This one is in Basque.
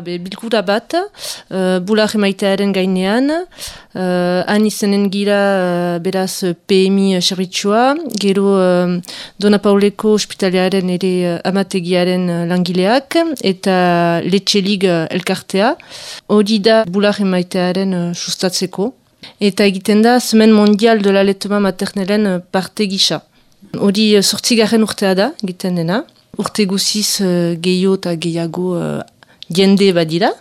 Be, bilkura bat, uh, bular emaitearen gainean, uh, han izanen gira uh, beraz PMI servitsua, gero uh, Dona Pauleko ospitalearen ere uh, amategiaren uh, langileak, eta letxelig uh, elkartea, hori da bular emaitearen uh, sustatzeko. Eta egiten da, Semen Mondial de la Letema Maternelen parte gisa. Hori sortzigarren urtea da, egiten dena. Urte guziz uh, gehiago eta gehiago jende badira.